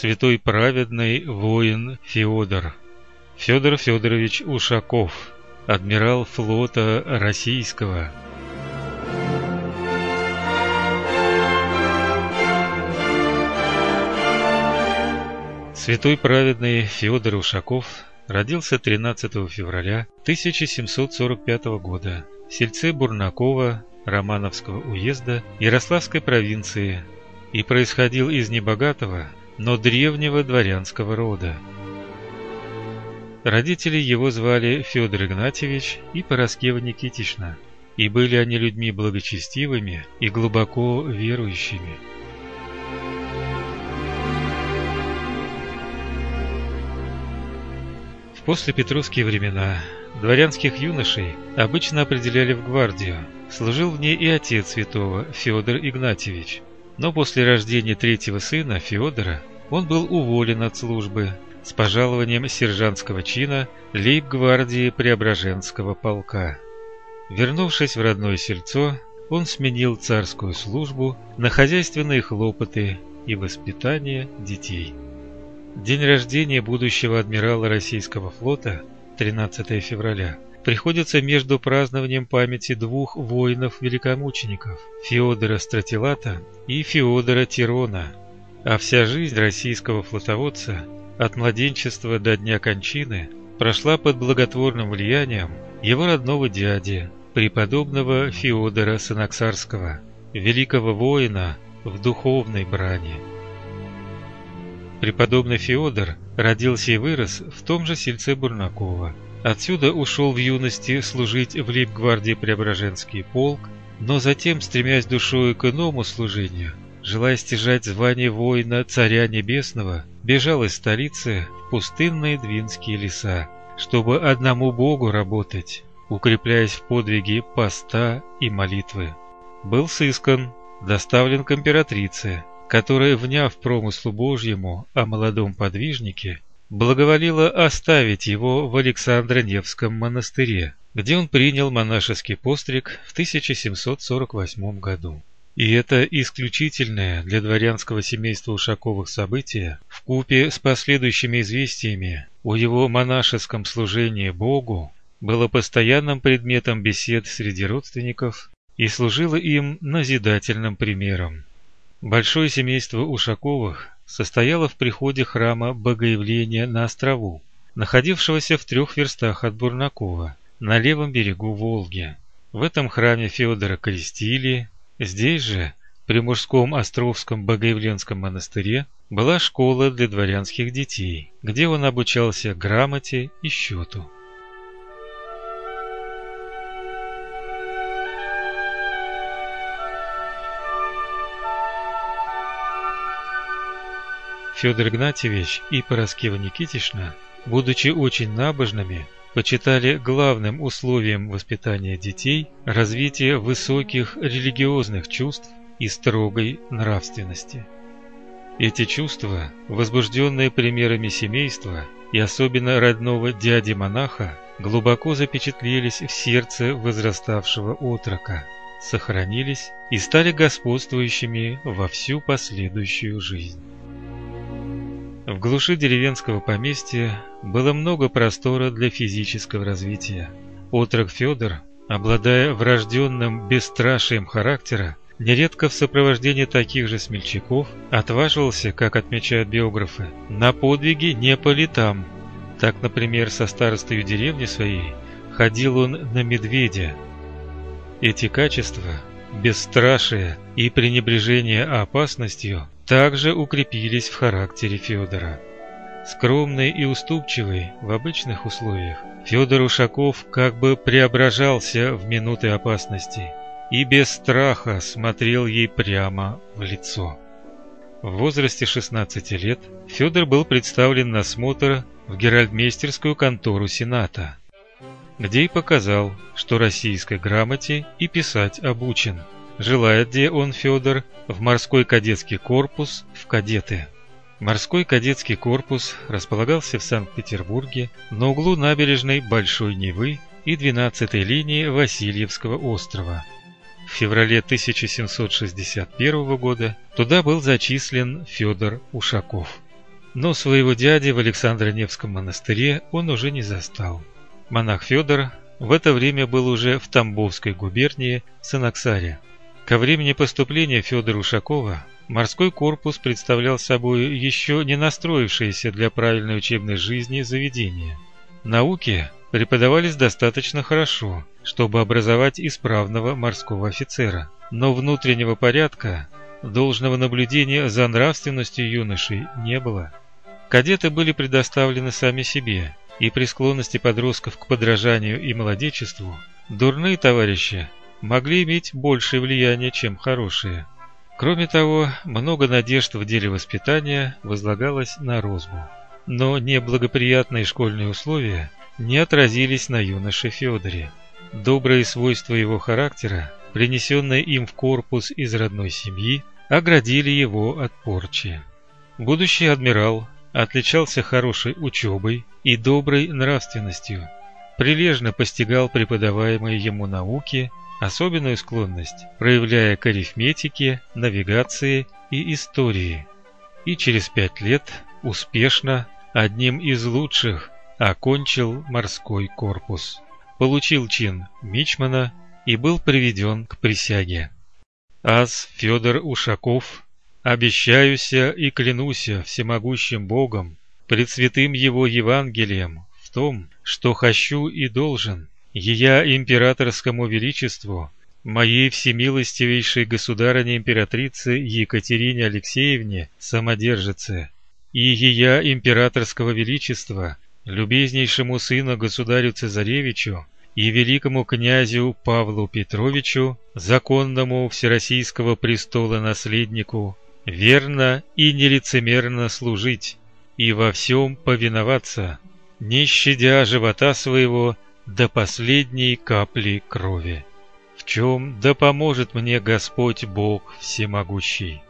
святой праведный воин Феодор. Федор Федорович Ушаков, адмирал флота российского. Святой праведный Федор Ушаков родился 13 февраля 1745 года в сельце Бурнакова Романовского уезда Ярославской провинции и происходил из небогатого, но древнего дворянского рода. Родители его звали Федор Игнатьевич и Пороскева Никитична, и были они людьми благочестивыми и глубоко верующими. В послепетровские времена дворянских юношей обычно определяли в гвардию. Служил в ней и отец святого Федор Игнатьевич. Но после рождения третьего сына Федора он был уволен от службы с пожалованием сержантского чина лейб-гвардии Преображенского полка. Вернувшись в родное сельцо, он сменил царскую службу на хозяйственные хлопоты и воспитание детей. День рождения будущего адмирала российского флота, 13 февраля, приходится между празднованием памяти двух воинов-великомучеников Феодора Стратилата и Феодора Тирона, а вся жизнь российского флотоводца от младенчества до дня кончины прошла под благотворным влиянием его родного дяди, преподобного Феодора Санаксарского, великого воина в духовной брани. Преподобный Феодор родился и вырос в том же сельце Бурнакова. Отсюда ушел в юности служить в лейб-гвардии Преображенский полк, но затем, стремясь душою к иному служению, желая стяжать звание воина Царя Небесного, бежал из столицы в пустынные двинские леса, чтобы одному Богу работать, укрепляясь в подвиге поста и молитвы. Был сыскан, доставлен к императрице, которая, вняв промыслу Божьему о молодом подвижнике, благоволила оставить его в Александро-Невском монастыре, где он принял монашеский постриг в 1748 году. И это исключительное для дворянского семейства Ушаковых событие, в купе с последующими известиями о его монашеском служении Богу, было постоянным предметом бесед среди родственников и служило им назидательным примером. Большое семейство Ушаковых состояло в приходе храма Богоявления на острову, находившегося в трех верстах от Бурнакова, на левом берегу Волги. В этом храме Федора крестили, здесь же, при мужском Островском Богоявленском монастыре, была школа для дворянских детей, где он обучался грамоте и счету. Федор Игнатьевич и Пороскева Никитична, будучи очень набожными, почитали главным условием воспитания детей развитие высоких религиозных чувств и строгой нравственности. Эти чувства, возбужденные примерами семейства и особенно родного дяди-монаха, глубоко запечатлелись в сердце возраставшего отрока, сохранились и стали господствующими во всю последующую жизнь. В глуши деревенского поместья было много простора для физического развития. Отрок Федор, обладая врожденным бесстрашием характера, нередко в сопровождении таких же смельчаков отваживался, как отмечают биографы, на подвиги не по летам. Так, например, со старостою деревни своей ходил он на медведя. Эти качества, бесстрашие и пренебрежение опасностью – также укрепились в характере Федора. Скромный и уступчивый в обычных условиях, Федор Ушаков как бы преображался в минуты опасности и без страха смотрел ей прямо в лицо. В возрасте 16 лет Федор был представлен на смотр в Геральдмейстерскую контору Сената, где и показал, что российской грамоте и писать обучен – Желает где он, Федор, в морской кадетский корпус, в кадеты. Морской кадетский корпус располагался в Санкт-Петербурге на углу набережной Большой Невы и 12-й линии Васильевского острова. В феврале 1761 года туда был зачислен Федор Ушаков. Но своего дяди в Александро-Невском монастыре он уже не застал. Монах Федор в это время был уже в Тамбовской губернии Санаксаре. Ко времени поступления Федора Ушакова морской корпус представлял собой еще не настроившееся для правильной учебной жизни заведение. Науки преподавались достаточно хорошо, чтобы образовать исправного морского офицера, но внутреннего порядка, должного наблюдения за нравственностью юношей не было. Кадеты были предоставлены сами себе, и при склонности подростков к подражанию и молодечеству, дурные товарищи могли иметь большее влияние, чем хорошие. Кроме того, много надежд в деле воспитания возлагалось на розбу. Но неблагоприятные школьные условия не отразились на юноше Федоре. Добрые свойства его характера, принесенные им в корпус из родной семьи, оградили его от порчи. Будущий адмирал отличался хорошей учебой и доброй нравственностью, прилежно постигал преподаваемые ему науки, особенную склонность проявляя к арифметике, навигации и истории. И через пять лет успешно, одним из лучших, окончил морской корпус, получил чин мичмана и был приведен к присяге. Аз Федор Ушаков Обещаюся и клянуся всемогущим Богом, пред святым Его Евангелием, в том, что хочу и должен, ея императорскому величеству, моей всемилостивейшей государыне-императрице Екатерине Алексеевне, самодержице, и ея императорского величества, любезнейшему сыну государю Цезаревичу, и великому князю Павлу Петровичу, законному всероссийского престола наследнику, верно и нелицемерно служить и во всем повиноваться, не щадя живота своего до последней капли крови. В чем да поможет мне Господь Бог всемогущий.